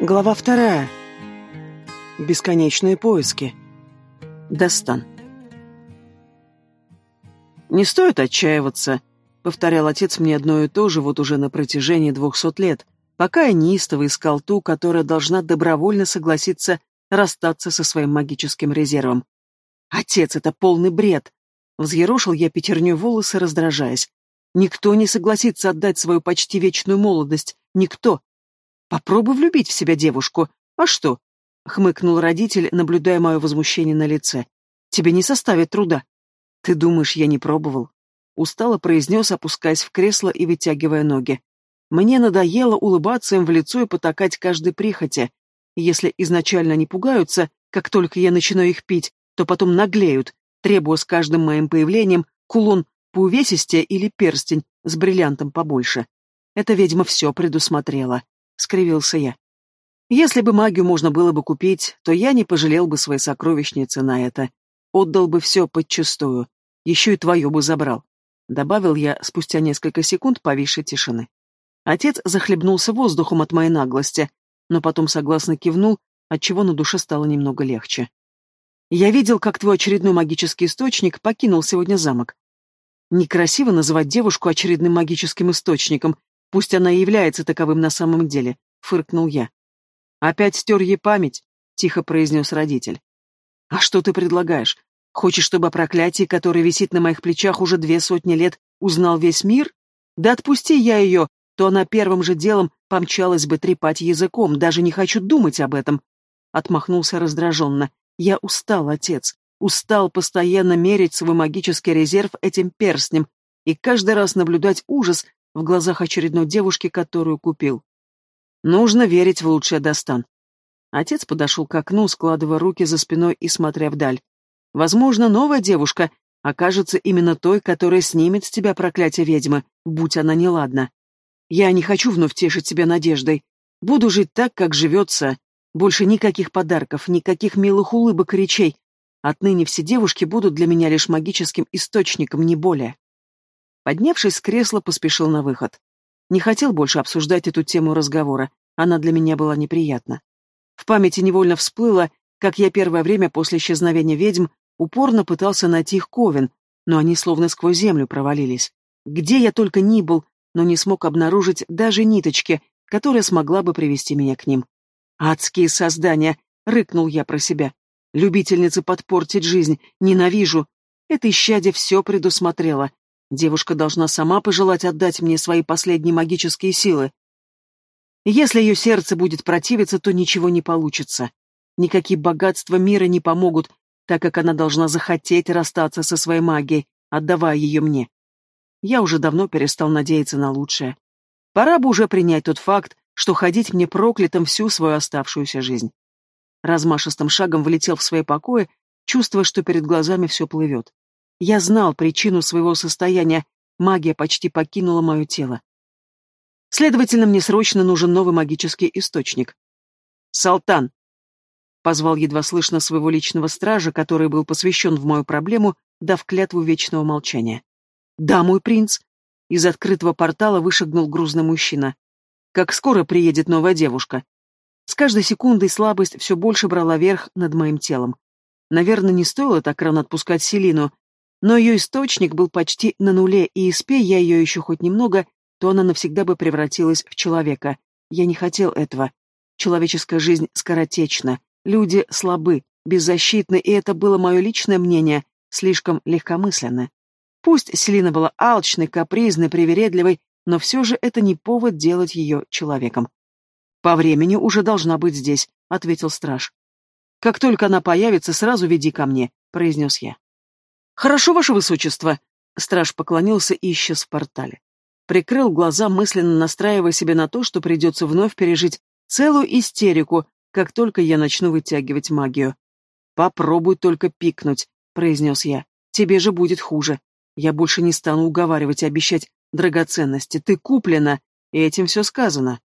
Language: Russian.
Глава вторая. Бесконечные поиски. Достан. «Не стоит отчаиваться», — повторял отец мне одно и то же вот уже на протяжении двухсот лет, пока я неистово искал ту, которая должна добровольно согласиться расстаться со своим магическим резервом. «Отец, это полный бред!» Взъерошил я пятерню волосы, раздражаясь. «Никто не согласится отдать свою почти вечную молодость. Никто. Попробуй влюбить в себя девушку. А что? Хмыкнул родитель, наблюдая мое возмущение на лице. Тебе не составит труда. Ты думаешь, я не пробовал? Устало произнес, опускаясь в кресло и вытягивая ноги. Мне надоело улыбаться им в лицо и потакать каждой прихоти. Если изначально не пугаются, как только я начинаю их пить, то потом наглеют, требуя с каждым моим появлением кулон поувесистее или перстень с бриллиантом побольше. Эта ведьма все предусмотрела. — скривился я. «Если бы магию можно было бы купить, то я не пожалел бы своей сокровищницы на это. Отдал бы все подчистую. Еще и твое бы забрал», — добавил я спустя несколько секунд повисшей тишины. Отец захлебнулся воздухом от моей наглости, но потом согласно кивнул, отчего на душе стало немного легче. «Я видел, как твой очередной магический источник покинул сегодня замок. Некрасиво называть девушку очередным магическим источником, Пусть она и является таковым на самом деле, фыркнул я. Опять стер ей память, тихо произнес родитель. А что ты предлагаешь? Хочешь, чтобы о проклятии, которое висит на моих плечах уже две сотни лет, узнал весь мир? Да отпусти я ее, то она первым же делом помчалась бы трепать языком, даже не хочу думать об этом. Отмахнулся раздраженно. Я устал, отец. Устал постоянно мерить свой магический резерв этим перстнем и каждый раз наблюдать ужас, в глазах очередной девушки, которую купил. Нужно верить в лучшее Достан. Отец подошел к окну, складывая руки за спиной и смотря вдаль. Возможно, новая девушка окажется именно той, которая снимет с тебя проклятие ведьмы, будь она неладна. Я не хочу вновь тешить себя надеждой. Буду жить так, как живется. Больше никаких подарков, никаких милых улыбок и речей. Отныне все девушки будут для меня лишь магическим источником, не более. Поднявшись с кресла, поспешил на выход. Не хотел больше обсуждать эту тему разговора, она для меня была неприятна. В памяти невольно всплыло, как я первое время после исчезновения ведьм упорно пытался найти их ковен, но они словно сквозь землю провалились. Где я только ни был, но не смог обнаружить даже ниточки, которая смогла бы привести меня к ним. «Адские создания!» — рыкнул я про себя. «Любительница подпортить жизнь! Ненавижу!» Это исчадие все предусмотрело, Девушка должна сама пожелать отдать мне свои последние магические силы. Если ее сердце будет противиться, то ничего не получится. Никакие богатства мира не помогут, так как она должна захотеть расстаться со своей магией, отдавая ее мне. Я уже давно перестал надеяться на лучшее. Пора бы уже принять тот факт, что ходить мне проклятым всю свою оставшуюся жизнь. Размашистым шагом влетел в свои покои, чувствуя, что перед глазами все плывет. Я знал причину своего состояния, магия почти покинула мое тело. Следовательно, мне срочно нужен новый магический источник. «Салтан!» — позвал едва слышно своего личного стража, который был посвящен в мою проблему, дав клятву вечного молчания. «Да, мой принц!» Из открытого портала вышагнул грузный мужчина. «Как скоро приедет новая девушка?» С каждой секундой слабость все больше брала верх над моим телом. Наверное, не стоило так рано отпускать Селину, но ее источник был почти на нуле, и испей я ее еще хоть немного, то она навсегда бы превратилась в человека. Я не хотел этого. Человеческая жизнь скоротечна, люди слабы, беззащитны, и это было мое личное мнение, слишком легкомысленно. Пусть Селина была алчной, капризной, привередливой, но все же это не повод делать ее человеком. «По времени уже должна быть здесь», — ответил страж. «Как только она появится, сразу веди ко мне», — произнес я. «Хорошо, ваше высочество!» Страж поклонился и исчез в портале. Прикрыл глаза, мысленно настраивая себя на то, что придется вновь пережить целую истерику, как только я начну вытягивать магию. «Попробуй только пикнуть», — произнес я. «Тебе же будет хуже. Я больше не стану уговаривать и обещать драгоценности. Ты куплена, и этим все сказано».